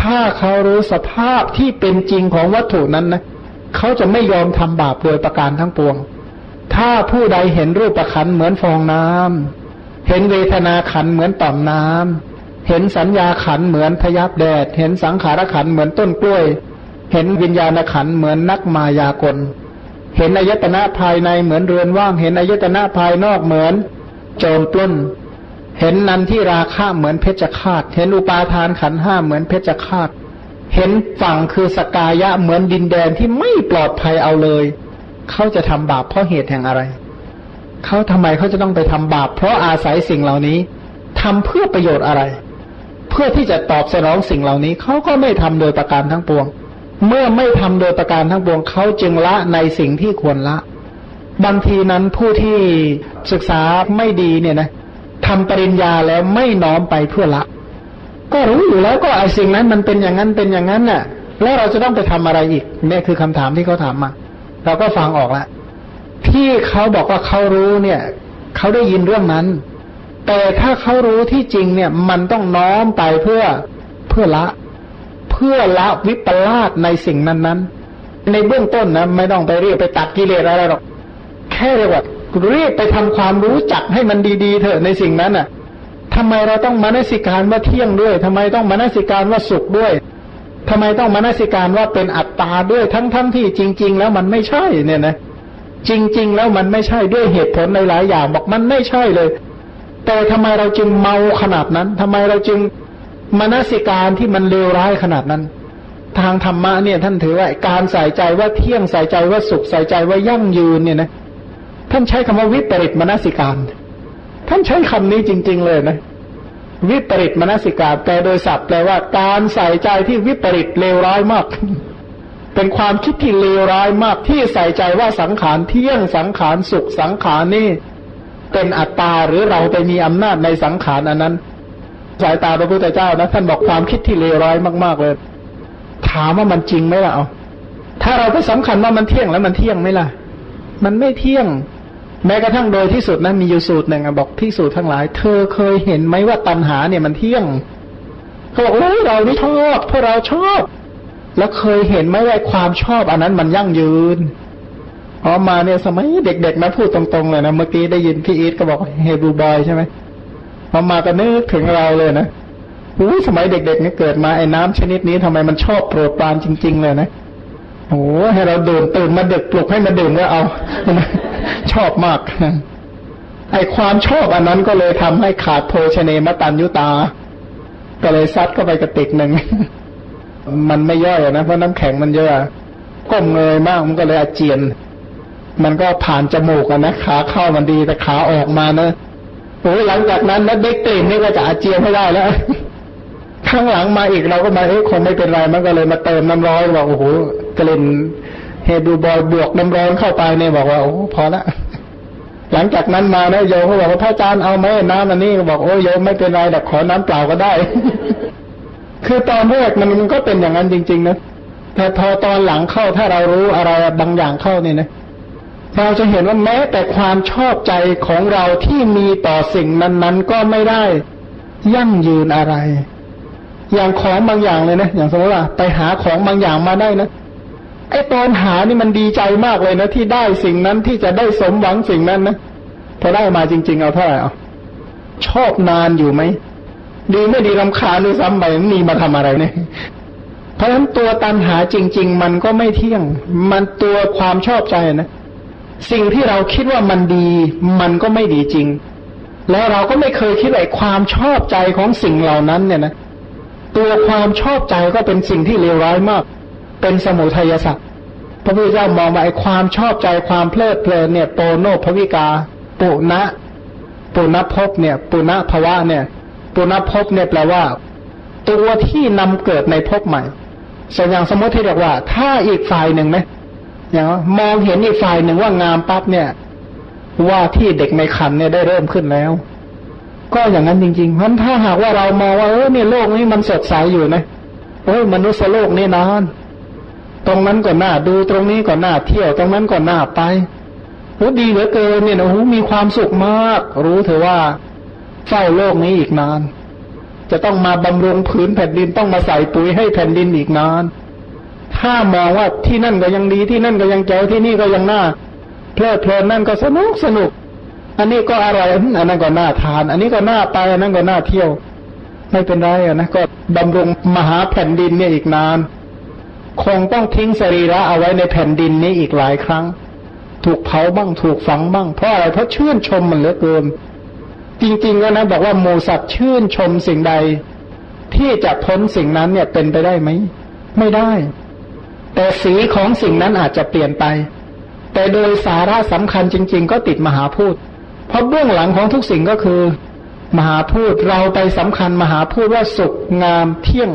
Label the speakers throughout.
Speaker 1: ถ้าเขารู้สภาพที่เป็นจริงของวัตถุนั้นนะเขาจะไม่ยอมทำบาปโดยประการทั้งปวง ถ้าผู้ใดเห็นรูปประคันเหมือนฟองน้ำเห็นเวทนาขันเหมือนต่อมน้ำเห็นสัญญาขันเหมือนพยับแดด เห็นสังขารขันเหมือนต้นกล้วย เห็นวิญญาณขันเหมือนนักมายากล เห็นอายตนะภายในเหมือนเรือนว่าง เห็นอายตนะภายนอกเหมือน โจรปล้น เห็นนันที่ราคาเหมือนเพชฌฆาต เห็นอุปาทานขันห้าเหมือนเพชฌฆาต เห็นฝั่งคือสกายะเหมือนดินแดนที่ไม่ปลอดภัยเอาเลย เขาจะทำบาปเพราะเหตุแห่งอะไร เขาทำไมเขาจะต้องไปทำบาป เพราะอาศัยสิ่งเหล่านี้ทำเพื่อประโยชน์อะไร เพื่อที่จะตอบสนองสิ่งเหล่านี้ เขาก็ไม่ทำโดยประการทั้งปวง เมื่อไม่ทำโดยประการทั้งปวง เขาจึงละในสิ่งที่ควรละ บางทีนั้นผู้ที่ศึกษาไม่ดีเนี่ยนะ ทำปริญญาแล้วไม่น้อมไปเพื่อละ ก็รู้อยู่แล้วก็ไอ้สิ่งนั้นมันเป็นอย่างนั้นเป็นอย่างนั้นน่ะ แล้วเราจะต้องไปทำอะไรอีกนี่คือคำถามที่เขาถามมาเราก็ฟังออกแล้วที่เขาบอกว่าเขารู้เนี่ยเขาได้ยินเรื่องนั้น แต่ถ้าเขารู้ที่จริงเนี่ยมันต้องน้อมไปเพื่อเพื่อละ เพื่อละวิปลาสในสิ่งนั้นๆ ในเบื้องต้นนะไม่ต้องไปเรียกไปตัดกิเลสอะไรหรอก แค่เรียกว่า รียกไปทำความรู้จักให้มันดีๆเถอะในสิ่งนั้นอะทำไมเราต้องมานสิการว่าเที่ยงด้วยทำไมต้องมานสิการว่าสุขด้วยทำไมต้องมานสิการว่าเป็นอัตตาด้วยทั้งทั้งที่จริง ๆ แล้วมันไม่ใช่เนี่ยนะ จริง ๆ แล้วมันไม่ใช่ด้วยเหตุผลในหลายอย่างบอกมันไม่ใช่เลย แต่ทำไมเราจึงเมาขนาดนั้นทำไมเราจึงมานสิการที่มันเลวร้ายขนาดนั้น ทางธรรมะเนี่ยท่านถือว่าการใส่ใจว่าเที่ยงใส่ใจว่าสุขใส่ใจว่ายั่งยืนเนี่ยนะ ท่านใช้คำว่าวิปริตมนสิการ ท่านใช้คำนี้จริง ๆ เลยนะ วิปริตมนสิกาแปลโดยศัพท์แปลว่าการใส่ใจที่วิปริตเลวร้ายมาก เป็นความคิดที่เลวร้ายมากที่ใส่ใจว่าสังขารเที่ยงสังขารสุขสังขารนี่เป็นอัตตาหรือเราไปมีอำนาจในสังขารอันนั้น สายตาพระพุทธเจ้านะท่านบอกความคิดที่เลวร้ายมาก ๆ เลย ถามว่ามันจริงไหมล่ะเอาถ้าเราไปสำคัญว่ามันเที่ยงแล้วมันเที่ยงไหมล่ะ มันไม่เที่ยง แม้กระทั่งโดยที่สุดนั้นมีอยู่สูตรหนึ่งบอกที่สูตรทั้งหลาย เธอเคยเห็นไหมว่าตัณหาเนี่ยมันเที่ยงเขาบอกโอ้เรานี่ชอบพวกเราชอบ แล้วเคยเห็นไหมว่าความชอบอันนั้นมันยั่งยืนพอมาเนี่ยสมัยเด็กๆนะพูดตรงๆเลยนะเมื่อกี้ได้ยินพี่อีทก็บอกเฮบูบอยใช่ไหมพอมาก็นึกถึงเราเลยนะอู้สมัยเด็กๆนี่เกิดมาไอ้น้ำชนิดนี้ทำไมมันชอบโปรดปรานจริง ๆ เลยนะ โอ้ให้เราดื่มตื่นมาเด็กปลุกให้มาดื่มก็เอา ชอบมากไอความชอบอันนั้นก็เลยทำให้ขาดโภชเนมตันยุตา ก็เลยซัดก็ไปกระติกหนึ่ง มันไม่ย่อยนะเพราะน้ำแข็งมันเยอะก้มเงยมากมันก็เลยอาเจียน มันก็ผ่านจมูกนะขาเข้ามันดีแต่ขาออกมานะโอ้ยหลังจากนั้นนะเด็กกลิ่นนี่ก็จะอาเจียนไม่ได้แล้วข้างหลังมาอีกเราก็มาเอ้คงไม่เป็นไรมันก็เลยมาเติมน้ำร้อนบอกโอ้โห กลิ่นเฮดูบอยบวกน้ำร้อนเข้าไปเนี่ยบอกว่าโอ้พอละหลังจากนั้นมาเนี่ยโยมเขาบอกว่าพระอาจารย์เอาไหมน้ำอันนี้บอกโอ้โยมไม่เป็นไรแต่ขอน้ำเปล่าก็ได้ คือตอนแรกมันมันก็เป็นอย่างนั้นจริง ๆ นะแต่พอตอนหลังเข้าถ้าเรารู้อะไรบางอย่างเข้าเนี่ยนะเราจะเห็นว่าแม้แต่ความชอบใจของเราที่มีต่อสิ่งนั้น ๆ ก็ไม่ได้ยั่งยืนอะไร อย่างของบางอย่างเลยนะอย่างสมมติว่าไปหาของบางอย่างมาได้นะ ไอ้ตอนหานี่มันดีใจมากเลยนะที่ได้สิ่งนั้นที่จะได้สมหวังสิ่งนั้นนะพอได้มาจริง ๆ เอาเท่าไหร่เอาชอบนานอยู่ไหมดีไม่ดีรำคาญด้วยซ้ำไปมีมาทำอะไรเนี่ยเพราะฉะนั้นตัวตันหาจริง ๆ มันก็ไม่เที่ยง มันตัวความชอบใจนะสิ่งที่เราคิดว่ามันดี มันก็ไม่ดีจริง แล้วเราก็ไม่เคยคิดว่าความชอบใจของสิ่งเหล่านั้น เนี่ยนะตัวความชอบใจก็เป็นสิ่งที่เลวร้ายมาก เป็นสมุทัยสัตว์ ระพุทธเจ้ามองว่าไอ้ความชอบใจความเพลิดเพลินเนี่ยโปโนภวิกา ปุณะปุณภพเนี่ย ปุณภวะเนี่ย ปุณภพเนี่ยแปลว่า ตัวที่นำเกิดในภพใหม่ส่วนอย่างสมมติที่เรียกว่า ถ้าอีกฝ่ายหนึ่งไหมอย่างมองเห็นอีกฝ่ายหนึ่งว่างามปั๊บเนี่ย ว่าที่เด็กในคันเนี่ยได้เริ่มขึ้นแล้ว ก็อย่างนั้นจริงๆเพราะถ้าหากว่าเรามองว่าเออเนี่ยโลกนี้มันสดใสอยู่นะโอ้ยมนุษย์โลกนี่นาน ตรงนั้นก็น่าดูตรงนี้ก็น่าเที่ยว ตรงนั้นก็น่าไปโหดีเหลือเกินเนี่ยนะโหมีความสุขมาก รู้เถอะว่าเฝ้าโลกนี้อีกนาน จะต้องมาบำรุงผืนแผ่นดินต้องมาใส่ปุ๋ยให้แผ่นดินอีกนาน ถ้ามองว่าที่นั่นก็ยังดีที่นั่นก็ยังเจ๋วที่นี่ก็ยังน่าเพลิดเพลินนั่นก็สนุกสนุก อันนี้ก็อร่อยอันนั้นก็น่าทาน อันนี้ก็น่าไปอันนั้นก็น่าเที่ยว ไม่เป็นไรนะก็บำรุงมหาแผ่นดินเนี่ยอีกนาน คงต้องทิ้งสรีระเอาไว้ในแผ่นดินนี้อีกหลายครั้ง ถูกเผาบ้างถูกฝังบ้างเพราะอะไรเพราะชื่นชมมันเหลือเกิน จริงๆก็นะบอกว่าหมูสัตว์ชื่นชมสิ่งใด ที่จะพ้นสิ่งนั้นเนี่ยเป็นไปได้ไหมไม่ได้ แต่สีของสิ่งนั้นอาจจะเปลี่ยนไป แต่โดยสาระสำคัญจริง ๆ ก็ติดมหาพูดเพราะเบื้องหลังของทุกสิ่งก็คือ มหาพูดเราไปสำคัญมหาพูดว่าสุขงามเที่ยง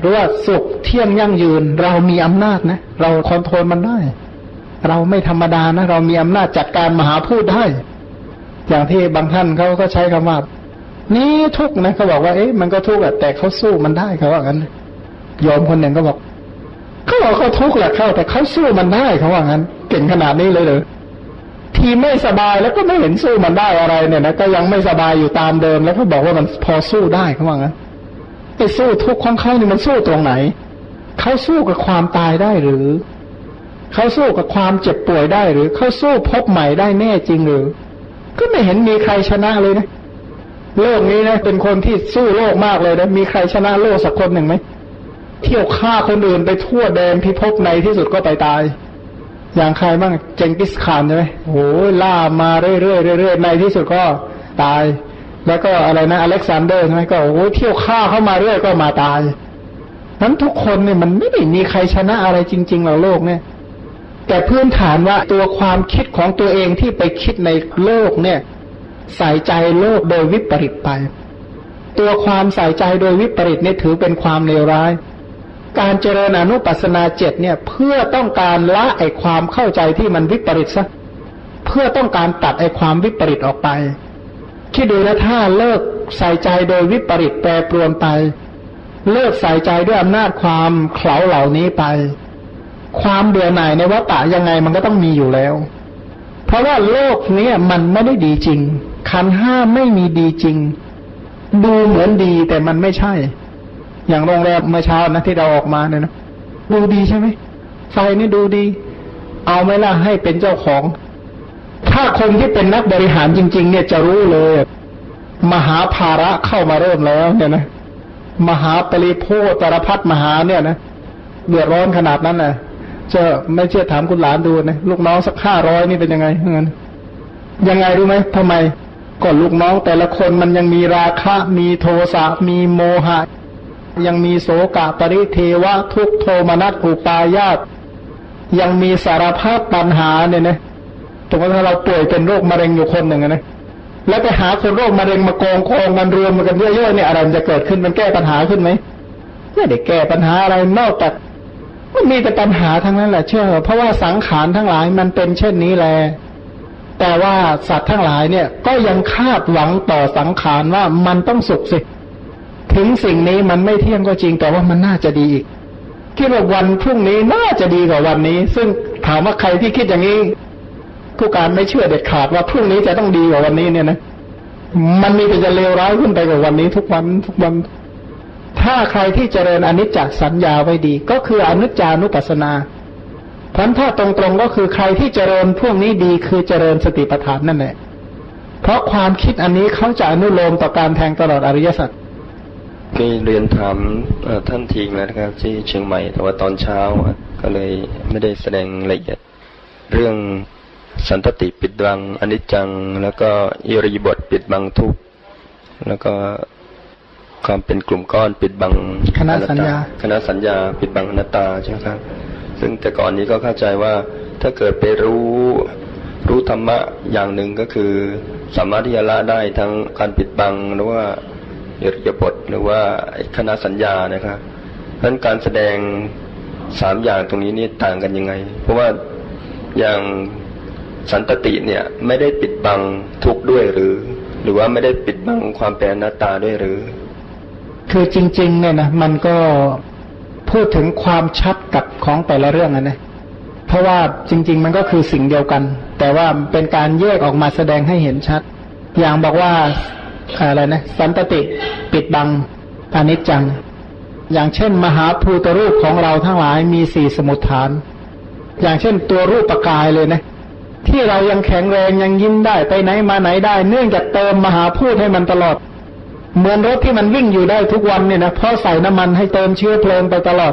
Speaker 1: หรือว่าสุขเที่ยงยั่งยืน เรามีอำนาจนะ เราคอนโทรลมันได้ เราไม่ธรรมดานะ เรามีอำนาจจัดการมหาพูดได้ อย่างที่บางท่านเขาก็ใช้คำว่า นี่ทุกนะเขาบอกว่าเอ๊ะมันก็ทุกข์แต่เขาสู้มันได้เขาว่างั้นยอมคนหนึ่งก็บอกเขาบอกเขาทุกข์แหละเขาแต่เขาสู้มันได้เขาว่างั้น เก่งขนาดนี้เลยเหรอทีไม่สบายแล้วก็ไม่เห็นสู้มันได้อะไรเนี่ยนะก็ยังไม่สบายอยู่ตามเดิมแล้วก็บอกว่ามันพอสู้ได้เขาว่างั้น ไปสู้ทุกข์ของเขานี่มันสู้ตรงไหน เขาสู้กับความตายได้หรือ เขาสู้กับความเจ็บป่วยได้หรือ เขาสู้พบใหม่ได้แน่จริงหรือ ก็ไม่เห็นมีใครชนะเลยนะ โลกนี้นะเป็นคนที่สู้โลกมากเลยนะ มีใครชนะโลกสักคนหนึ่งไหม เที่ยวฆ่าคนอื่นไปทั่วแดนพิภพในที่สุดก็ไปตาย อย่างใครบ้างเจงกิสขานใช่ไหมโอ้ยล่ามาเรื่อยๆเรื่อยๆในที่สุดก็ตาย แล้วก็อะไรนะอเล็กซานเดอร์ใช่ไหมก็โอ้ยเที่ยวฆ่าเข้ามาเรื่อยก็มาตายนั้นทุกคนเนี่ยมันไม่ได้มีใครชนะอะไรจริงๆหรอกโลกเนี่ย แต่พื้นฐานว่าตัวความคิดของตัวเองที่ไปคิดในโลกเนี่ย ใส่ใจโลกโดยวิปริตไป ตัวความใส่ใจโดยวิปริตเนี่ยถือเป็นความเลวร้าย การเจริญอนุปัสนาเจ็ดเนี่ย เพื่อต้องการละไอความเข้าใจที่มันวิปริตซะเพื่อต้องการตัดไอความวิปริตออกไป คิดดูนะถ้าเลิกใส่ใจโดยวิปริตแปรปรวนไป เลิกใส่ใจด้วยอำนาจความเข่าเหล่านี้ไป ความเบื่อหน่ายในวัฏฏะยังไงมันก็ต้องมีอยู่แล้ว เพราะว่าโลกนี้มันไม่ได้ดีจริง ขันห้าไม่มีดีจริง ดูเหมือนดีแต่มันไม่ใช่ อย่างโรงแรมเมื่อเช้านะที่เราออกมาเนี่ยนะดูดีใช่ไหมไฟนี่ดูดี เอาไหมล่ะให้เป็นเจ้าของ ถ้าคนที่เป็นนักบริหารจริง ๆ เนี่ยจะรู้เลย มหาภาระเข้ามาเริ่มแล้ว เนี่ยนะมหาปริโภตรพัฒมหาเนี่ยนะเดือดร้อนขนาดนั้นนะจะไม่เชื่อถามคุณหลานดูนะลูกน้องสักห้าร้อยนี่เป็นยังไงเงินยังไงรู้ไหมทำไมก่อนลูกน้องแต่ละคนมันยังมีราคะ มีโทสะมีโมหะ ยังมีโสกะปริเทวะ ทุกโทมนัสอุปายาตยังมีสารภาพปัญหาเนี่ยนะ ตรงนั้นเราป่วยเป็นโรคมะเร็งอยู่คนหนึ่งนะแล้วไปหาคนโรคมะเร็งมากองกองกันรวมกันเยอะๆเนี่ยอะไรมันจะเกิดขึ้นมันแก้ปัญหาขึ้นไหมไม่ได้แก้ปัญหาอะไรนอกจากมันมีแต่ปัญหาทั้งนั้นแหละเชื่อ เพราะว่าสังขารทั้งหลายมันเป็นเช่นนี้แหละแต่ว่าสัตว์ทั้งหลายเนี่ย ก็ยังคาดหวังต่อสังขารว่ามันต้องสุขสิ ถึงสิ่งนี้มันไม่เที่ยงก็จริง แต่ว่ามันน่าจะดีอีกคิดว่าวันพรุ่งนี้น่าจะดีกว่าวันนี้ ซึ่งถามว่าใครที่คิดอย่างนี้ ผู้การไม่เชื่อเด็ดขาดว่าพรุ่งนี้จะต้องดีกว่าวันนี้เนี่ยนะมันมีแต่จะเลวร้ายขึ้นไปกว่าวันนี้ทุกวันทุกวัน ถ้าใครที่เจริญอนิจจสัญญาไว้ดี ก็คืออนิจจานุปัสสนาพันถ้าตรงๆก็คือใครที่เจริญพวกนี้ดีคือเจริญสติปัฏฐานนั่นแหละเพราะความคิดอันนี้เขาจะอนุโลมต่อการแทงตลอดอริยสัจ
Speaker 2: มีเรียนถามท่านทีแล้วนะครับ ที่เชียงใหม่แต่ว่าตอนเช้าก็เลยไม่ได้แสดงละเอียด เรื่อง สันตติปิดบังอนิจจัง แล้วก็อิริยบทปิดบังทุกแล้วก็ความเป็นกลุ่มก้อนปิดบัง
Speaker 1: คณะสัญญา
Speaker 2: คณะสัญญา ปิดบังอนัตตาใช่ไหมครับ ซึ่งแต่ก่อนนี้ก็เข้าใจว่าถ้าเกิดไปรู้รู้ธรรมะอย่างหนึ่งก็คือ สามารถที่จะละได้ทั้งการปิดบังหรือว่าอิริยาบถหรือว่าคณะสัญญานะครับเพราะการแสดงสามอย่างตรงนี้นี่ต่างกันยังไง เพราะว่าอย่าง สันตติเนี่ยไม่ได้ปิดบังทุกด้วยหรือ หรือว่าไม่ได้ปิดบังความเป็นหน้าตาด้วยหรือ
Speaker 1: คือจริง ๆ เนี่ยนะมันก็พูดถึงความชัดกับของแต่ละเรื่องนะเพราะว่าจริง ๆ มันก็คือสิ่งเดียวกัน แต่ว่าเป็นการแยกออกมาแสดงให้เห็นชัด อย่างบอกว่าอะไรนะสันตติปิดบังอนิจจัง อย่างเช่น มหาภูตรูปของเราทั้งหลายมีสี่สมุทฐาน อย่างเช่นตัวรูปปกายเลยนะ ที่เรายังแข็งแรงยังยิ้มได้ไปไหนมาไหนได้ เนื่องจากเติมมหาพูดให้มันตลอด เหมือนรถที่มันวิ่งอยู่ได้ทุกวันเนี่ยนะเพราะใส่น้ำมันให้เติมเชื้อเพลิงไปตลอด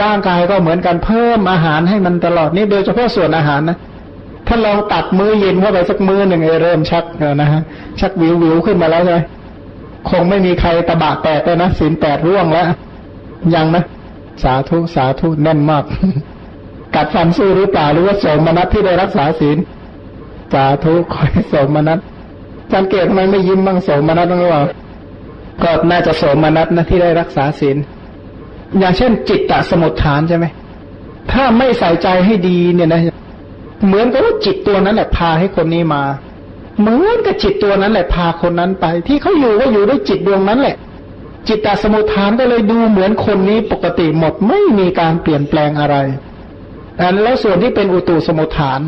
Speaker 1: ร่างกายก็เหมือนกันเพิ่มอาหารให้มันตลอดนี่โดยเฉพาะส่วนอาหารนะถ้าลองตัดมือเย็นเข้าไปสักมือหนึ่งเริ่มชักนะฮะชักวิววิวขึ้นมาแล้วใช่ไหมคงไม่มีใครตะบะแตกเลยนะศีลแปดร่วงแล้วยังนะ สาธุสาธุแน่นมาก กัดฟันสู้หรือเปล่าหรือว่าสมนัตที่ได้รักษาศีลสาธุคอยสมนัตสังเกตทำไมไม่ยิ้มบ้างสมนัตบ้างหรือเปล่าก็น่าจะสมนัตนะที่ได้รักษาศีลอย่างเช่น จิตตสมุทฐานใช่ไหมถ้าไม่ใส่ใจให้ดีเนี่ยนะเหมือนกับว่าจิตตัวนั้นแหละพาให้คนนี้มา เหมือนกับจิตตัวนั้นแหละพาคนนั้นไป ที่เขาอยู่ก็อยู่ด้วยจิตดวงนั้นแหละ จิตตสมุทฐานก็เลยดูเหมือนคนนี้ปกติหมดไม่มีการเปลี่ยนแปลงอะไร อันแล้วส่วนที่เป็นอุตุสมุทฐาน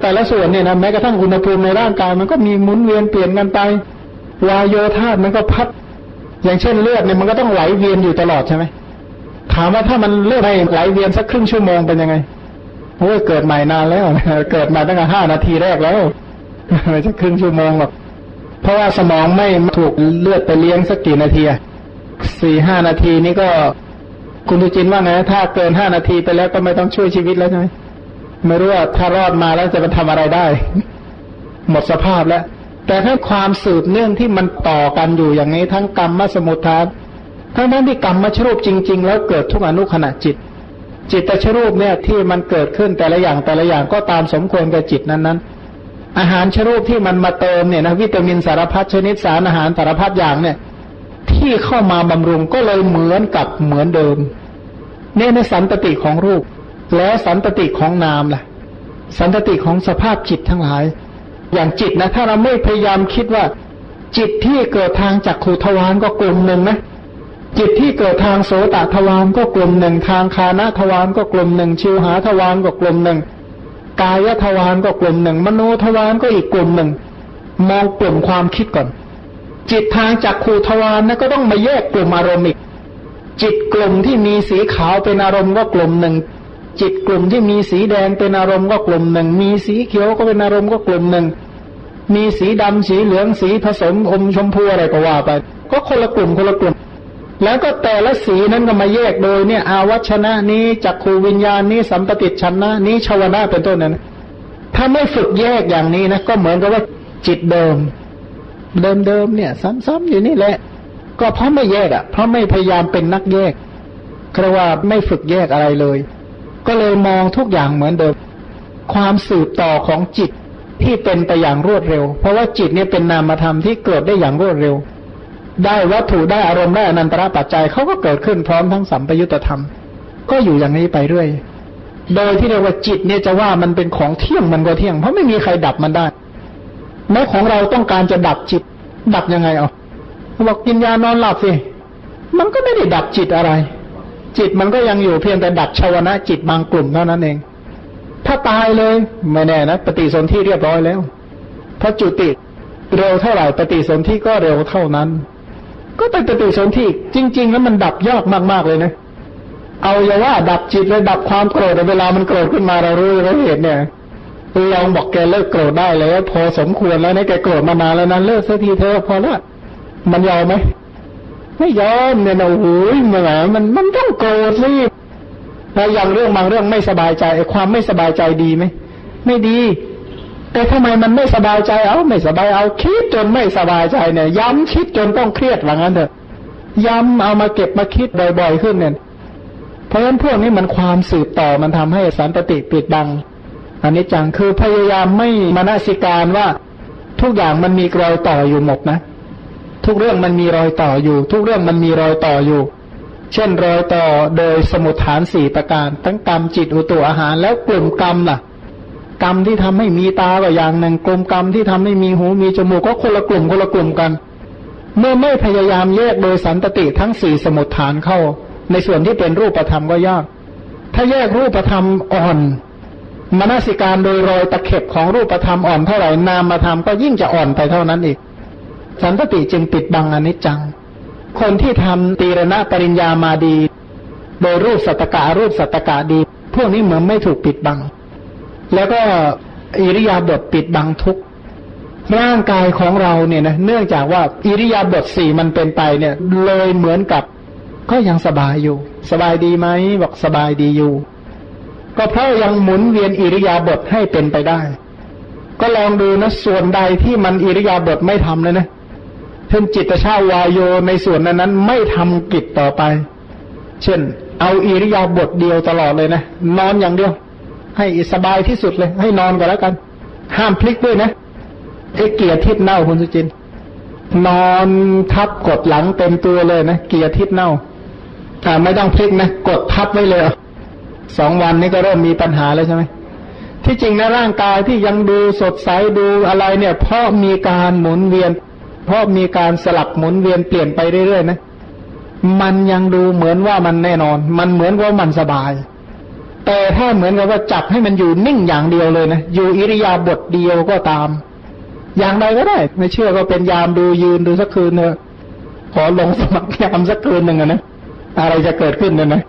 Speaker 1: แต่ละส่วนเนี่ยนะแม้กระทั่งอุณหภูมิในร่างกาย มันก็มีหมุนเวียนเปลี่ยนกันไปวายโยธาตุมันก็พัด อย่างเช่นเลือดเนี่ยมันก็ต้องไหลเวียนอยู่ตลอดใช่ไหมถามว่าถ้ามันเลือดไหลเวียนสักครึ่งชั่วโมงเป็นยังไงโอ้ยเกิดใหม่นานแล้ว เกิดมาตั้งแต่ห้านาทีแรกแล้วไม่ใช่ครึ่งชั่วโมงหรอกเพราะว่าสมองไม่ถูกเลือดไปเลี้ยงสักกี่นาทีสี่ห้านาทีนี่ก็ คุณทุจินว่าไงถ้าเกินห้านาทีไปแล้วก็ไม่ต้องช่วยชีวิตแล้วใช่ไหมไม่รู้ว่าถ้ารอดมาแล้วจะไปทำอะไรได้ หมดสภาพแล้ว แต่ถ้าความสืบเนื่องที่มันต่อกันอยู่อย่างนี้ทั้งกรรมมสมุทฐานทั้งนั้นที่กรรมมาชรูปจริง ๆ แล้วเกิดทุกอนุขณะจิต จิตตชรูปเนี่ยที่มันเกิดขึ้นแต่ละอย่างแต่ละอย่างก็ตามสมควรกับจิตนั้นๆ อาหารชรูปที่มันมาเติมเนี่ยนะวิตามินสารพัดชนิดสารอาหารสารพัดอย่างเนี่ย ที่เข้ามาบำรุงก็เลยเหมือนกับเหมือนเดิมเนี่ยในสันตติของรูป แล้วสันตติของนามล่ะ สันตติของสภาพจิตทั้งหลาย อย่างจิตนะถ้าเราไม่พยายามคิดว่า จิตที่เกิดทางจากขูทวารก็กลุ่มหนึ่งนะจิตที่เกิดทางโสตทวารก็กลุ่มหนึ่งทางคานาทวารก็กลุ่มหนึ่งชิวหาทวารก็กลุ่มหนึ่งกายทวารก็กลุ่มหนึ่งมโนทวารก็อีกกลุ่มหนึ่งมองกลุ่มความคิดก่อน จิตทางจากขูทวารนะก็ต้องมาแยกกลุ่มอารมณ์อีก จิตกลุ่มที่มีสีขาวเป็นอารมณ์ก็กลุ่มหนึ่ง จิตกลุ่มที่มีสีแดงเป็นอารมณ์ก็กลุ่มหนึ่ง มีสีเขียวก็เป็นอารมณ์ก็กลุ่มหนึ่ง มีสีดำสีเหลืองสีผสมอมชมพูอะไรก็ว่าไป ก็คนละกลุ่มคนละกลุ่ม แล้วก็แต่ละสีนั้นก็มาแยกโดยเนี่ย อาวัชนะนี้จักขูวิญญาณนี้สัมปติชนะนี้ชาวนะเป็นต้นนั้น ถ้าไม่ฝึกแยกอย่างนี้นะก็เหมือนกับว่าจิตเดิม เดิมเดิมเนี่ย ซ้ำๆอยู่นี่แหละ ก็เพราะไม่แยกอะ เพราะไม่พยายามเป็นนักแยกเพราะว่าไม่ฝึกแยกอะไรเลย ก็เลยมองทุกอย่างเหมือนเดิม ความสืบต่อของจิตที่เป็นไปอย่างรวดเร็ว เพราะว่าจิตเนี่ยเป็นนามธรรมที่เกิดได้อย่างรวดเร็ว ได้วัตถุได้อารมณ์ได้อนันตระปัจจัยเขาก็เกิดขึ้นพร้อมทั้งสัมปยุตธรรม ก็อยู่อย่างนี้ไปเรื่อย โดยที่เรียกว่าจิตเนี่ยจะว่ามันเป็นของเที่ยงมันก็เที่ยง เพราะไม่มีใครดับมันได้ แม้ของเราต้องการจะดับจิต ดับยังไงเอาบอกกินยานอนหลับสิมันก็ไม่ได้ดับจิตอะไร จิตมันก็ยังอยู่เพียงแต่ดับชาวนะจิตบางกลุ่มเท่านั้นเอง ถ้าตายเลยไม่แน่นะปฏิสนธิเรียบร้อยแล้วพระจุติเร็วเท่าไหร่ปฏิสนธิก็เร็วเท่านั้น ก็เป็นปฏิสนธิจริง ๆ แล้วมันดับยากมากๆเลยนะเอาอย่าว่าดับจิตเลยดับความโกรธเวลามันโกรธขึ้นมาเรารู้เราเหตุเนี่ย ลองบอกแกเลิกโกรธได้แล้ว พอสมควรแล้วเนี่ยแกโกรธมานานแล้วนั้นเลิกสักทีเธอพอละมันยอมไหมไม่ยอมเนี่ยนะโอ้ยมันมันมันต้องโกรธรีบแล้วอย่างเรื่องบางเรื่องไม่สบายใจความไม่สบายใจดีไหมไม่ดี แต่ทำไมมันไม่สบายใจเอาไม่สบายเอาคิดจนไม่สบายใจเนี่ย ย้ำคิดจนต้องเครียดว่างั้นเถอะย้ำเอามาเก็บมาคิดบ่อยๆขึ้นเนี่ย เพราะฉะนั้นพวกนี้มันความสืบต่อมันทำให้สันตติปิดบัง อันนี้จังคือพยายามไม่มานาสิการว่าทุกอย่างมันมีรอยต่ออยู่หมดนะ ทุกเรื่องมันมีรอยต่ออยู่ ทุกเรื่องมันมีรอยต่ออยู่ เช่นรอยต่อโดยสมุทฐานสี่ประการ ทั้งกรรมจิตอุตุอาหาร แล้วกลุ่มกรรมล่ะ กรรมที่ทำให้มีตาก็อย่างหนึ่งกลุ่มกรรมที่ทำให้มีหูมีจมูกก็คนละกลุ่มคนละกลุ่มกัน เมื่อไม่พยายามแยกโดยสันตติทั้งสี่สมุดฐานเข้า ในส่วนที่เป็นรูปธรรมก็ยาก ถ้าแยกรูปธรรมอ่อน มนสิการโดยรอยตะเข็บของรูปธรรมอ่อนเท่าไหร่นามธรรมก็ยิ่งจะอ่อนไปเท่านั้นอีก สันตติจึงปิดบังอนิจจัง คนที่ทำตีรณะปริญญามาดี โดยรูปสัตกะรูปสัตกะดี พวกนี้เหมือนไม่ถูกปิดบัง แล้วก็อิริยาบถปิดบังทุกร่างกายของเราเนี่ยนะเนื่องจากว่าอิริยาบถสี่มันเป็นไปเนี่ย เลยเหมือนกับก็ยังสบายอยู่ สบายดีไหมบอกสบายดีอยู่ ก็เพราะยังหมุนเวียนอิริยาบถให้เป็นไปได้ ก็ลองดูนะส่วนใดที่มันอิริยาบถไม่ทำเลยนะเช่นจิตชาวายโยในส่วนนั้นนั้นไม่ทำกิจต่อไป เช่น เอาอิริยาบถเดียวตลอดเลยนะนอนอย่างเดียว ให้สบายที่สุดเลย ให้นอนก็แล้วกัน ห้ามพลิกด้วยนะไอ้เกียร์ทิศเน่าคุณสุจินนอนทับกดหลังเต็มตัวเลยนะเกียร์ทิศเน่าอ่าไม่ต้องพลิกนะกดทับไว้เลย สองวันนี้ก็เริ่มมีปัญหาแล้วใช่ไหมที่จริงนะร่างกายที่ยังดูสดใสดูอะไรเนี่ย เพราะมีการหมุนเวียน เพราะมีการสลับหมุนเวียนเปลี่ยนไปเรื่อยๆนะมันยังดูเหมือนว่ามันแน่นอน มันเหมือนว่ามันสบาย แต่ถ้าเหมือนกับว่าจับให้มันอยู่นิ่งอย่างเดียวเลยนะอยู่อิริยาบถเดียวก็ตาม อย่างใดก็ได้ ไม่เชื่อก็เป็นยามดูยืนดูสักคืนเนอะขอลงสมัครยามสักคืนหนึ่งนะอะไรจะเกิดขึ้นเนี่ยนะ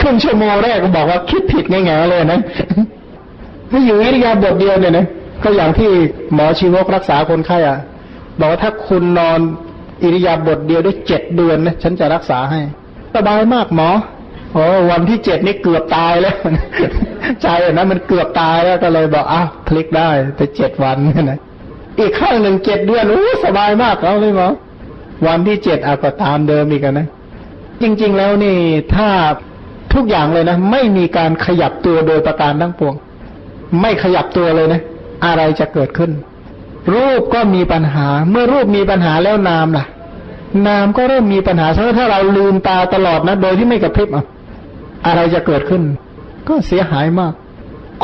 Speaker 1: ครึ่งชั่วโมงแรกก็บอกว่าคิดผิดง่ายๆเลยนะถ้าอยู่อิรยาบถเดียวเนี่ยนะก็อย่างที่หมอชีวกรักษาคนไข้อะบอกว่าถ้าคุณนอนอิริยาบถเดียวได้เจ็ดเดือนนะฉันจะรักษาให้ สบายมากหมอโอ้วันที่เจ็ดนี่เกือบตายแล้ว ใจนะมันเกือบตายแล้วก็เลยบอกอ้าวคลิกได้ไปเจ็ดวันนะอีกข้างหนึ่งเจ็ดเดือนโอ้สบายมากเอาเลยหมอวันที่เจ็ดอาก็ตามเดิมอีกนะ จริง ๆ แล้วนี่ถ้า ทุกอย่างเลยนะ ไม่มีการขยับตัวโดยประการทั้งปวง ไม่ขยับตัวเลยนะ อะไรจะเกิดขึ้น รูปก็มีปัญหา เมื่อรูปมีปัญหาแล้วนามล่ะ นามก็เริ่มมีปัญหาเพราะถ้าเราลืมตาตลอดนะ โดยที่ไม่กระพริบอะอะไรจะเกิดขึ้น ก็เสียหายมาก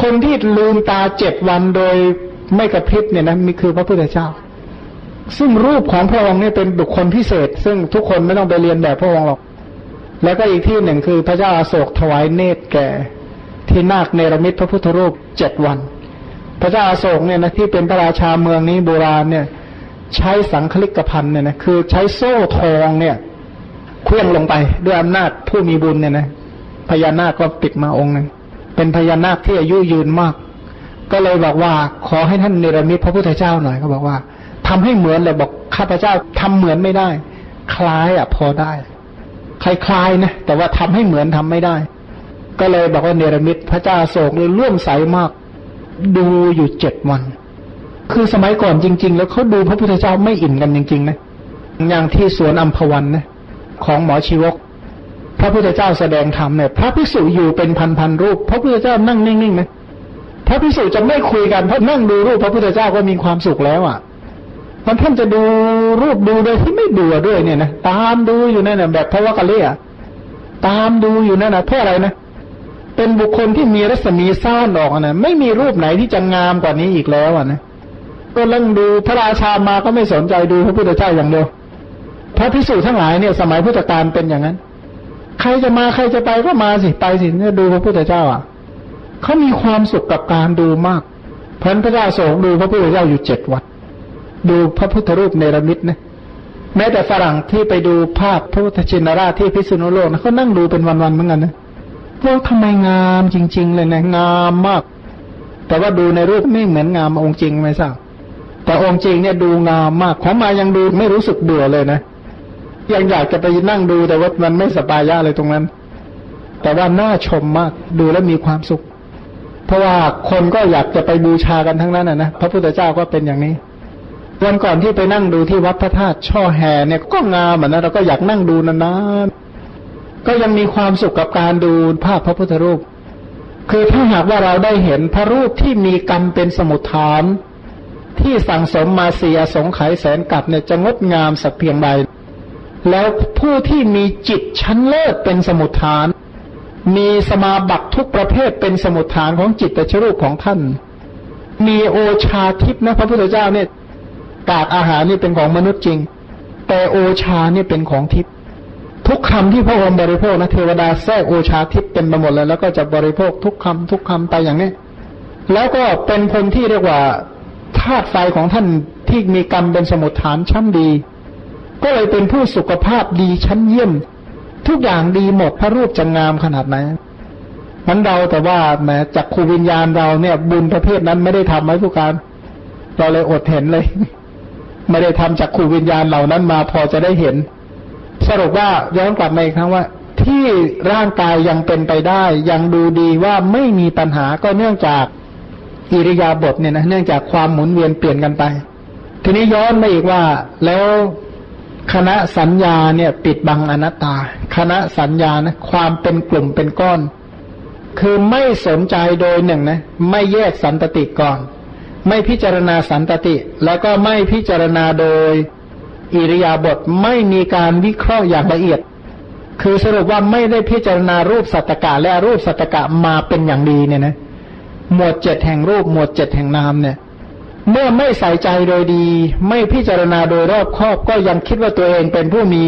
Speaker 1: คนที่ลืมตาเจ็ดวันโดยไม่กระพริบเนี่ยนะมีคือพระพุทธเจ้า ซึ่งรูปของพระองค์เนี่ยเป็นบุคคลพิเศษ ซึ่งทุกคนไม่ต้องไปเรียนแบบพระองค์หรอก แล้วก็อีกที่หนึ่งคือพระเจ้าอาโศกถวายเนตรแก่ ที่นาคเนรมิตพระพุทธรูปเจ็ดวัน พระเจ้าอาโศกเนี่ยนะที่เป็นพระราชาเมืองนี้โบราณเนี่ย ใช้สังคลิกพันเนี่ยนะคือใช้โซ่ทองเนี่ยเคลื่องลงไปด้วยอำนาจผู้มีบุญเนี่ยนะพญานาคก็ปิดมาองค์หนึ่งเป็นพญานาคที่อายุยืนมาก ก็เลยบอกว่าขอให้ท่านเนรมิตพระพุทธเจ้าหน่อยเขาบอกว่าทำให้เหมือนเลยบอกข้าพเจ้าทำเหมือนไม่ได้ คล้ายอะพอได้ คล้ายๆนะแต่ว่าทำให้เหมือนทำไม่ได้ ก็เลยบอกว่าเนรมิตพระเจ้าโศกเลยร่วมใสมาก ดูอยู่เจ็ดวัน คือสมัยก่อนจริง ๆ แล้วเขาดูพระพุทธเจ้าไม่อิ่มกันจริง ๆ นะอย่างที่สวนอัมพวันนะของหมอชีวก พระพุทธเจ้าแสดงธรรมเนี่ย พระภิกษุอยู่เป็นพันๆรูป พระพุทธเจ้านั่งนิ่งๆนะพระภิกษุจะไม่คุยกันเพราะนั่งดูรูปพระพุทธเจ้าก็มีความสุขแล้วอะ มันท่านจะดูรูปดูโดยที่ไม่เบื่อด้วยเนี่ยนะตามดูอยู่นั่นนะแบบพระวกะเลียตามดูอยู่นั่นนะเพราะอะไรนะเป็นบุคคลที่มีรัศมีซ่านออกนะไม่มีรูปไหนที่จะงามกว่านี้อีกแล้วอะนะก็เล่งดูพระราชามาก็ไม่สนใจดูพระพุทธเจ้าอย่างเดียวพระพิสุทั้งหลายเนี่ย สมัยพุทธกาลเป็นอย่างนั้น ใครจะมาใครจะไปก็มาสิไปสิเนี่ยดูพระพุทธเจ้าอะเขามีความสุขกับการดูมากพันพระเจ้าทรงดูพระพุทธเจ้าอยู่เจ็ดวัน ดูพระพุทธรูปเนรมิตนะแม้แต่ฝรั่งที่ไปดูภาพพระพุทธชินราชที่พิษณุโลกนะเขานั่งดูเป็นวันๆเหมือนกันนะว่าทำไมงามจริง ๆ เลยนะงามมาก แต่ว่าดูในรูปไม่เหมือนงามองค์จริงไม่ทราบแต่องค์จริงเนี่ยดูงามมากของมายังดูไม่รู้สึกเบื่อเลยนะยังอยากจะไปนั่งดูแต่ว่ามันไม่สบายยาเลยตรงนั้น แต่ว่าน่าชมมากดูแล้วมีความสุข เพราะว่าคนก็อยากจะไปบูชากันทั้งนั้นนะพระพุทธเจ้าก็เป็นอย่างนี้ วันก่อนที่ไปนั่งดูที่วัดพระธาตุช่อแห่เนี่ยก็งามเหมือนนะเราก็อยากนั่งดูนานๆก็ยังมีความสุขกับการดูภาพพระพุทธรูป คือถ้าหากว่าเราได้เห็นพระรูปที่มีกรรมเป็นสมุทฐาน ที่สั่งสมมาเสียสงไขยแสนกับเนี่ยจะงดงามสักเพียงใดแล้วผู้ที่มีจิตชั้นเลิศเป็นสมุทฐาน มีสมาบัติทุกประเภทเป็นสมุทฐานของจิตแต่ชรูปของท่าน มีโอชาทิพนะพระพุทธเจ้าเนี่ย กากอาหารนี่เป็นของมนุษย์จริง แต่โอชานี่เป็นของทิพย์ทุกคำที่พระองค์บริโภคนะเทวดาแทรกโอชาทิพย์เต็มไปหมดเลยแล้วก็จะบริโภคทุกคำทุกคำไปอย่างนี้ แล้วก็เป็นคนที่เรียกว่าธาตุไฟของท่านที่มีกรรมเป็นสมุทฐานชั้นดี ก็เลยเป็นผู้สุขภาพดีชั้นเยี่ยม ทุกอย่างดีหมดพระรูปจะงามขนาดไหนมันเราแต่ว่าแม้จากครูวิญญาณเราเนี่ย บุญประเภทนั้นไม่ได้ทำไว้ผู้การ เราเลยอดเห็นเลย ไม่ได้ทำจากครูวิญญาณเหล่านั้นมาพอจะได้เห็น สรุปว่าย้อนกลับมาอีกครั้งว่า ที่ร่างกายยังเป็นไปได้ ยังดูดีว่าไม่มีปัญหาก็เนื่องจากอิริยาบถเนี่ยนะเนื่องจากความหมุนเวียนเปลี่ยนกันไป ทีนี้ย้อนมาอีกว่า แล้วคณะสัญญาเนี่ย ปิดบังอนัตตา คณะสัญญานะความเป็นกลุ่มเป็นก้อน คือไม่สนใจโดยหนึ่งนะ ไม่แยกสันตติก่อน ไม่พิจารณาสันตติ แล้วก็ไม่พิจารณาโดย อิริยาบถไม่มีการวิเคราะห์อย่างละเอียด คือสรุปว่าไม่ได้พิจารณารูปสัตตกะและรูปสัตตกะมาเป็นอย่างดีเนี่ยนะหมวดเจ็ดแห่งรูปหมวดเจ็ดแห่งนามเนี่ย เมื่อไม่ใส่ใจโดยดี ไม่พิจารณาโดยรอบครอบก็ยังคิดว่าตัวเองเป็นผู้มี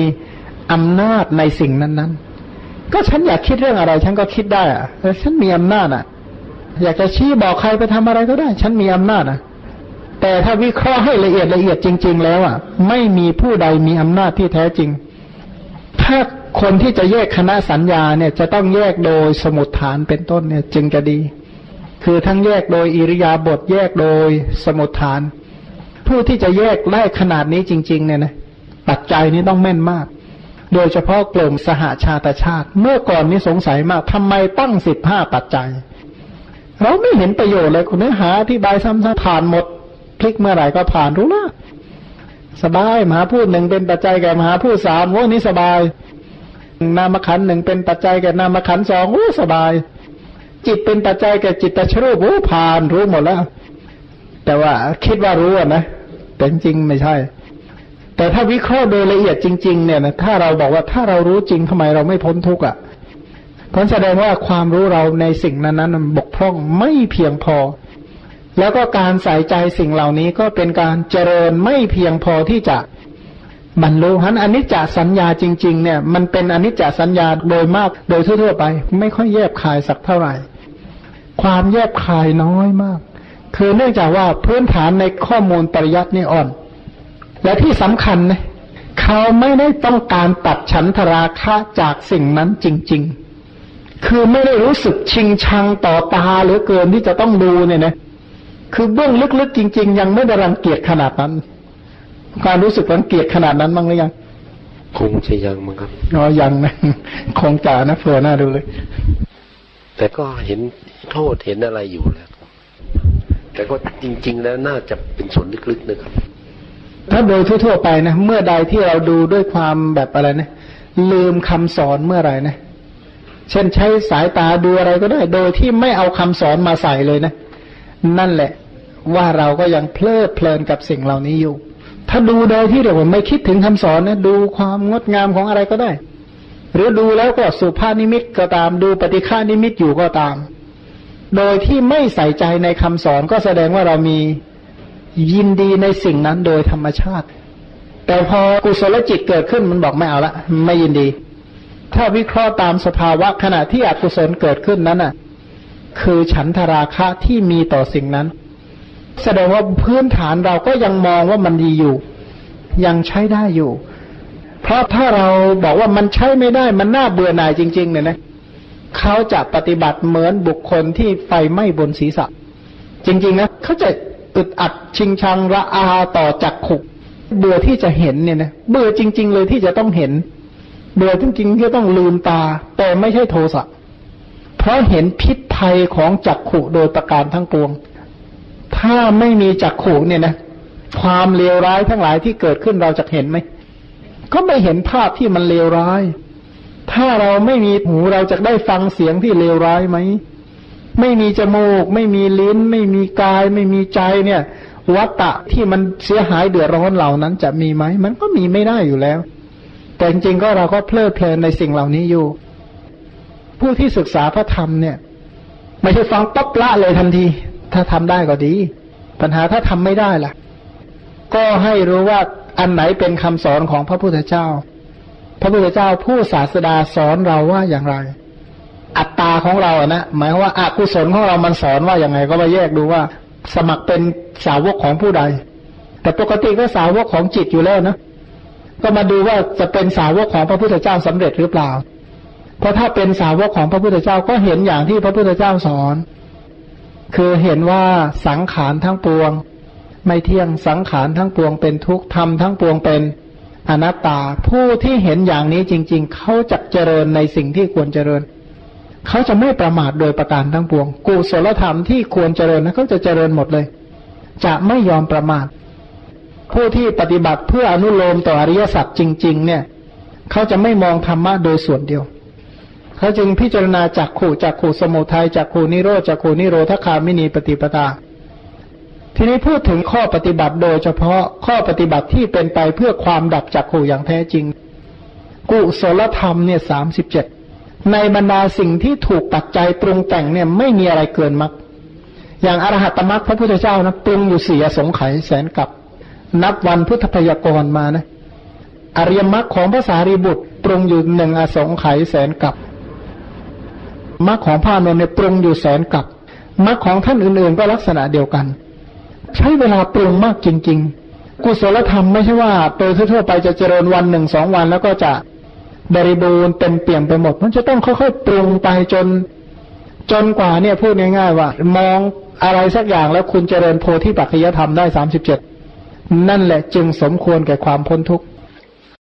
Speaker 1: อำนาจในสิ่งนั้นๆ ก็ฉันอยากคิดเรื่องอะไร ฉันก็คิดได้อะฉันมีอำนาจอะ อยากจะชี้บอกใครไปทำอะไรก็ได้ ฉันมีอำนาจอะแต่ถ้าวิเคราะห์ให้ละเอียดละเอียดจริง ๆ แล้วอะ ไม่มีผู้ใดมีอำนาจที่แท้จริง ถ้าคนที่จะแยกคณะสัญญาเนี่ย จะต้องแยกโดยสมุดฐานเป็นต้นเนี่ย จึงจะดี คือทั้งแยกโดยอิริยาบถแยกโดยสมุทฐาน ผู้ที่จะแยกได้ขนาดนี้จริง ๆ เนี่ยนะปัจจัยนี้ต้องแม่นมาก โดยเฉพาะกลุ่มสหาชาติชาติ เมื่อก่อนนี้สงสัยมากทำไมตั้งสิบห้าปัจจัย เราไม่เห็นประโยชน์เลยคุณเนื้อหาที่บายซ้ำๆผ่านหมดพลิกเมื่อไหร่ก็ผ่านรู้ละสบายมหาพูดหนึ่งเป็นปัจจัยแก่มหาพูดสามโอ้นี้สบาย นามขันหนึ่งเป็นปัจจัยแก่นามขันสองโอ้สบาย จิตเป็นปัจจัยแก่จิตตชรูปรู้ผ่านรู้หมดแล้ว แต่ว่าคิดว่ารู้นะแต่จริงไม่ใช่ แต่ถ้าวิเคราะห์โดยละเอียดจริง ๆ เนี่ยนะถ้าเราบอกว่าถ้าเรารู้จริงทำไมเราไม่พ้นทุกข์อะ พราะแสดงว่าความรู้เราในสิ่งนั้นนั้นบกพร่องไม่เพียงพอ แล้วก็การใส่ใจสิ่งเหล่านี้ก็เป็นการเจริญไม่เพียงพอที่จะบรรลุฮันอนิจจสัญญาจริง ๆ เนี่ย มันเป็นอนิจจสัญญาโดยมากโดยทั่วๆไป ไม่ค่อยแยบคายสักเท่าไหร่ ความแยบคายน้อยมาก คือเนื่องจากว่าพื้นฐานในข้อมูลปริยัตินี่อ่อน และที่สำคัญนะเขาไม่ได้ต้องการตัดฉันทราคะจากสิ่งนั้นจริง ๆ คือไม่ได้รู้สึกชิงชังต่อตาหรือเกินที่จะต้องดูเนี่ยนะ คือเบื้องลึกๆจริง ๆ ยังไม่ได้รังเกียจขนาดนั้น การรู้สึกรังเกียจขนาดนั้นมั้งหรือยัง
Speaker 3: คงจะยังมั้งครับ
Speaker 1: อ๋อยังนะคงจ่านะเฟื่อหน้าดูเลย
Speaker 3: แต่ก็เห็นโทษเห็นอะไรอยู่แล้ว แต่ก็จริง ๆ แล้วน่าจะเป็นส่วนลึกๆนะครับ
Speaker 1: ถ้าโดยทั่วๆไปนะ เมื่อใดที่เราดูด้วยความแบบอะไรนะลืมคำสอนเมื่อไหร่นะ เช่นใช้สายตาดูอะไรก็ได้ โดยที่ไม่เอาคำสอนมาใส่เลยนะ นั่นแหละ ว่าเราก็ยังเพลิดเพลินกับสิ่งเหล่านี้อยู่ ถ้าดูโดยที่เดี๋ยวผมไม่คิดถึงคำสอนนะดูความงดงามของอะไรก็ได้ หรือดูแล้วก็สุภาพนิมิตก็ตาม ดูปฏิฆานิมิตอยู่ก็ตาม โดยที่ไม่ใส่ใจในคำสอนก็แสดงว่าเรามียินดีในสิ่งนั้นโดยธรรมชาติ แต่พอกุศลจิตเกิดขึ้นมันบอกไม่เอาละไม่ยินดี ถ้าวิเคราะห์ตามสภาวะขณะที่อกุศลเกิดขึ้นนั้นน่ะ คือฉันทราคะที่มีต่อสิ่งนั้น แสดงว่าพื้นฐานเราก็ยังมองว่ามันดีอยู่ ยังใช้ได้อยู่ เพราะถ้าเราบอกว่ามันใช้ไม่ได้มันน่าเบื่อหน่ายจริง ๆ เนี่ยนะเขาจะปฏิบัติเหมือนบุคคลที่ไฟไหม้บนศีรษะ จริง ๆ นะเขาจะอึดอัดชิงชังระอาต่อจักขุ เบื่อที่จะเห็นเนี่ยนะเบื่อจริง ๆ เลยที่จะต้องเห็น เบื่อจริงๆที่ต้องลืมตา แต่ไม่ใช่โทสะเพราะเห็นพิษภัยของจักขุโดยประการทั้งปวง ถ้าไม่มีจักขุเนี่ยนะ ความเลวร้ายทั้งหลายที่เกิดขึ้นเราจะเห็นไหมก็ไม่เห็นภาพที่มันเลวร้าย ถ้าเราไม่มีหูเราจะได้ฟังเสียงที่เลวร้ายไหม ไม่มีจมูก ไม่มีลิ้น ไม่มีกาย ไม่มีใจเนี่ยวัตตะที่มันเสียหายเดือดร้อนเหล่านั้นจะมีไหม มันก็มีไม่ได้อยู่แล้ว แต่จริงๆก็เราก็เพลิดเพลินในสิ่งเหล่านี้อยู่ ผู้ที่ศึกษาพระธรรมเนี่ย ไม่ใช่ฟังปั๊บละเลยทันที ถ้าทำได้ก็ดี ปัญหาถ้าทำไม่ได้ล่ะ ก็ให้รู้ว่าอันไหนเป็นคำสอนของพระพุทธเจ้า พระพุทธเจ้าผู้ศาสดาสอนเราว่าอย่างไร อัตตาของเราอะนะหมายว่าอากุศลของเรามันสอนว่าอย่างไง ก็มาแยกดูว่า สมัครเป็นสาวกของผู้ใด แต่ปกติก็สาวกของจิตอยู่แล้วนะ ก็มาดูว่าจะเป็นสาวกของพระพุทธเจ้าสำเร็จหรือเปล่า เพราะถ้าเป็นสาวกของพระพุทธเจ้าก็เห็นอย่างที่พระพุทธเจ้าสอน คือเห็นว่าสังขารทั้งปวง ไม่เที่ยงสังขารทั้งปวงเป็นทุกข์ธรรมทั้งปวงเป็นอนัตตา ผู้ที่เห็นอย่างนี้จริง ๆ เขาจะเจริญในสิ่งที่ควรเจริญ เขาจะไม่ประมาทโดยประการทั้งปวง กุศลธรรมที่ควรเจริญนะเขาจะเจริญหมดเลย จะไม่ยอมประมาท ผู้ที่ปฏิบัติเพื่ออนุโลมต่ออริยสัจจริง ๆ เนี่ย เขาจะไม่มองธรรมะโดยส่วนเดียว เขาจึงพิจารณาจากขู่จากขู่สมุทัยจากขู่นิโรธจากขู่นิโรธคามินีปฏิปทา ทีนี้พูดถึงข้อปฏิบัติโดยเฉพาะข้อปฏิบัติที่เป็นไปเพื่อความดับจักขู่อย่างแท้จริง กุศลธรรมเนี่ยสามสิบเจ็ดในบรรดาสิ่งที่ถูกปัจจัยปรุงแต่งเนี่ยไม่มีอะไรเกินมรรคอย่างอรหัตมรรคพระพุทธเจ้านะปรุงอยู่สี่สงไขยแสนกับ นับวันพุทธพยากรมานะ อริยมรรคของพระสารีบุตรปรุงอยู่หนึ่งอสงไขยแสนกับมรรคของพระนนท์เนี่ยปรุงอยู่แสนกับมรรคของท่านอื่นๆ ก็ลักษณะเดียวกัน ใช้เวลาปรุงมากจริง ๆ กุศลธรรมไม่ใช่ว่าโดยทั่วไปจะเจริญวันหนึ่งสองวันแล้วก็จะบริบูรณ์เต็มเปี่ยมไปหมด มันจะต้องค่อยๆปรุงไปจน จนกว่าเนี่ยพูดง่ายๆว่า มองอะไรสักอย่างแล้วคุณเจริญโพธิปัจจยธรรมได้สามสิบเจ็ด นั่นแหละจึงสมควรแก่ความพ้นทุกข์